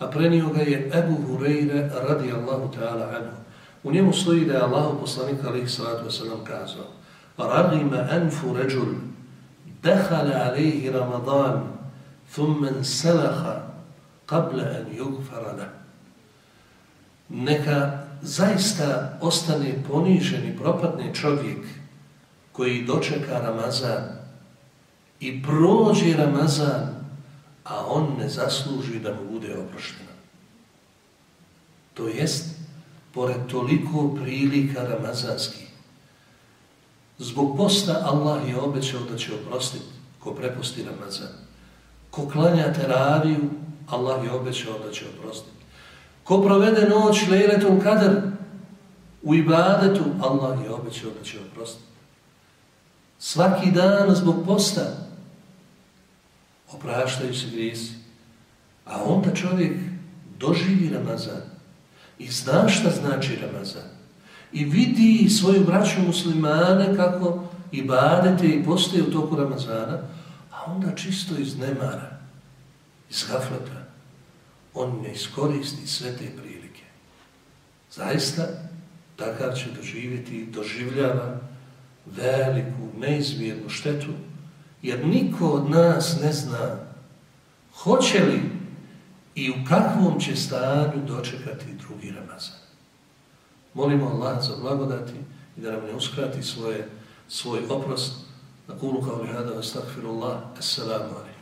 A prenio ga je Ebu Hureyre radijallahu ta'ala anhu. U njemu stoji da je Allah poslanik alaih salatu wasalam kazao Ragima anfu ređul dehala alaihi Ramadan thummen salaha qabla an yugfara lahu neka zaista ostane ponižen i propadne čovjek koji dočeka Ramazan i prođe Ramazan, a on ne zasluži da mu bude oprošteno. To jest, pored toliko prilika Ramazanskih, zbog posta Allah je obećao da će oprostiti ko prepusti Ramazan. Ko klanja teraviju, Allah je obećao da će oprostiti. Ko provede noć lejletom kadr u ibadetu, Allah je obećao da će oprostiti. Svaki dan zbog posta opraštaju se grijesi. A onda čovjek doživi Ramazan i zna šta znači Ramazan. I vidi svoju braću muslimane kako ibadete i postoje u toku Ramazana, a onda čisto iz nemara, iz gafleta, on ne iskoristi sve te prilike. Zaista, takav će doživjeti i doživljava veliku, neizmjernu štetu, jer niko od nas ne zna hoće li i u kakvom će stanju dočekati drugi Ramazan. Molimo Allah za blagodati i da nam ne uskrati svoje, svoj oprost. Na kulu kao li astagfirullah, assalamu alaikum.